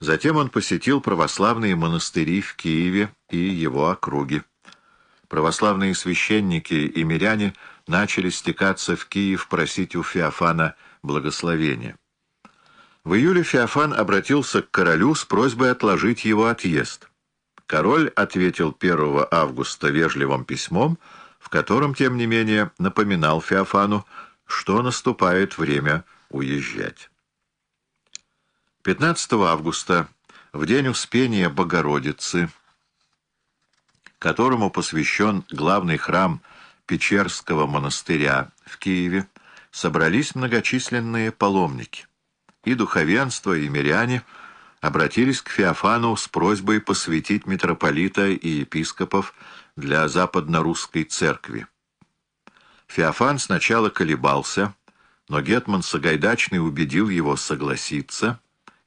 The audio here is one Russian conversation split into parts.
Затем он посетил православные монастыри в Киеве и его округе. Православные священники и миряне начали стекаться в Киев просить у Феофана благословения. В июле Феофан обратился к королю с просьбой отложить его отъезд. Король ответил 1 августа вежливым письмом, в котором, тем не менее, напоминал Феофану, что наступает время уезжать. 15 августа, в день Успения Богородицы, которому посвящен главный храм Печерского монастыря в Киеве, собрались многочисленные паломники. И духовенство, и миряне обратились к Феофану с просьбой посвятить митрополита и епископов для западно-русской церкви. Феофан сначала колебался, но Гетман Сагайдачный убедил его согласиться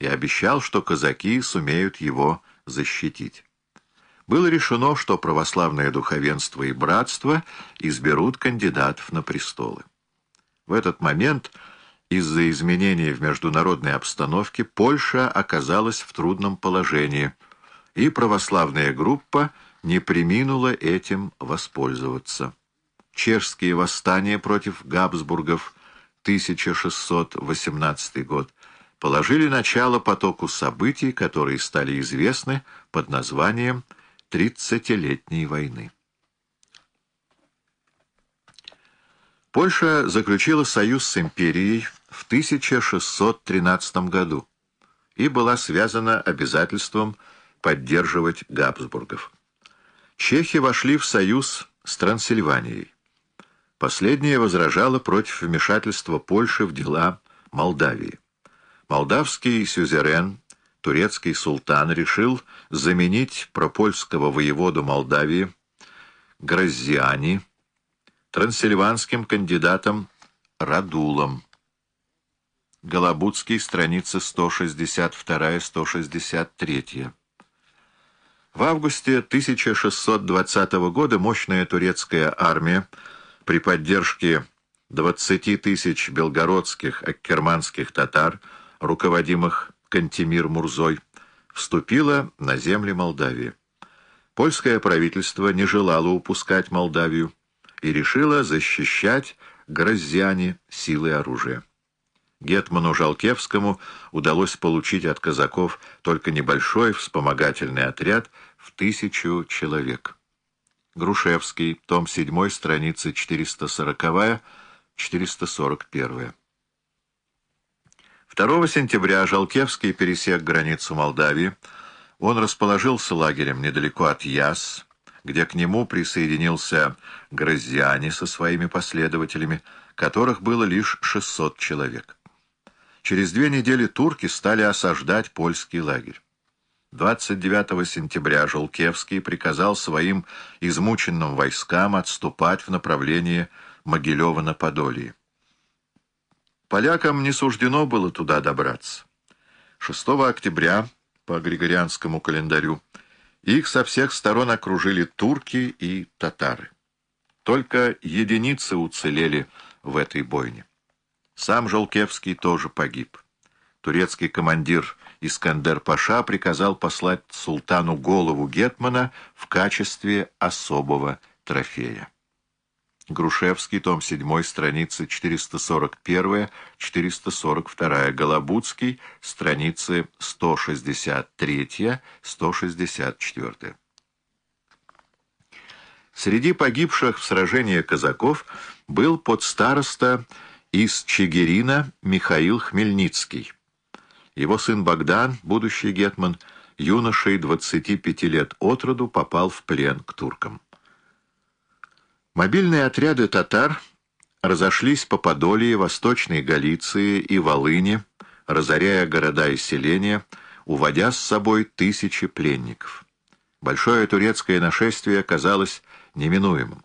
и обещал, что казаки сумеют его защитить было решено, что православное духовенство и братство изберут кандидатов на престолы. В этот момент из-за изменений в международной обстановке Польша оказалась в трудном положении, и православная группа не приминула этим воспользоваться. Чешские восстания против Габсбургов 1618 год положили начало потоку событий, которые стали известны под названием тридцатилетней войны. Польша заключила союз с империей в 1613 году и была связана обязательством поддерживать Габсбургов. Чехи вошли в союз с Трансильванией. Последняя возражала против вмешательства Польши в дела Молдавии. Молдавский сюзерен турецкий султан решил заменить пропольского воеводу Молдавии Грозиани трансильванским кандидатом Радулом. Голобудский, страница 162-163. В августе 1620 года мощная турецкая армия при поддержке 20 тысяч белгородских аккерманских татар, руководимых Кантемир Мурзой, вступила на земли Молдавии. Польское правительство не желало упускать Молдавию и решило защищать Грозяне силой оружия. Гетману Жалкевскому удалось получить от казаков только небольшой вспомогательный отряд в тысячу человек. Грушевский, том 7, страницы 440-441. 2 сентября Жалкевский пересек границу Молдавии. Он расположился лагерем недалеко от Яс, где к нему присоединился Грозиани со своими последователями, которых было лишь 600 человек. Через две недели турки стали осаждать польский лагерь. 29 сентября Жолкевский приказал своим измученным войскам отступать в направлении Могилева на Подолье. Полякам не суждено было туда добраться. 6 октября, по григорианскому календарю, их со всех сторон окружили турки и татары. Только единицы уцелели в этой бойне. Сам Жолкевский тоже погиб. Турецкий командир Искандер-Паша приказал послать султану голову Гетмана в качестве особого трофея. Грушевский, том 7, страницы 441-442, Голобудский, страницы 163-164. Среди погибших в сражении казаков был подстароста из Чигирина Михаил Хмельницкий. Его сын Богдан, будущий гетман, юношей 25 лет от роду попал в плен к туркам. Мобильные отряды татар разошлись по Подолии, Восточной Галиции и Волыни, разоряя города и селения, уводя с собой тысячи пленников. Большое турецкое нашествие казалось неминуемым.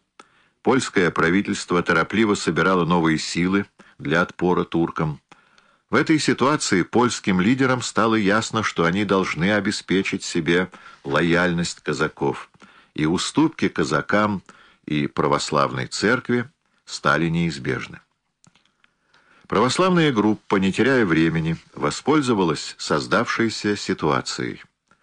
Польское правительство торопливо собирало новые силы для отпора туркам. В этой ситуации польским лидерам стало ясно, что они должны обеспечить себе лояльность казаков, и уступки казакам – и православной церкви стали неизбежны. Православная группа, не теряя времени, воспользовалась создавшейся ситуацией.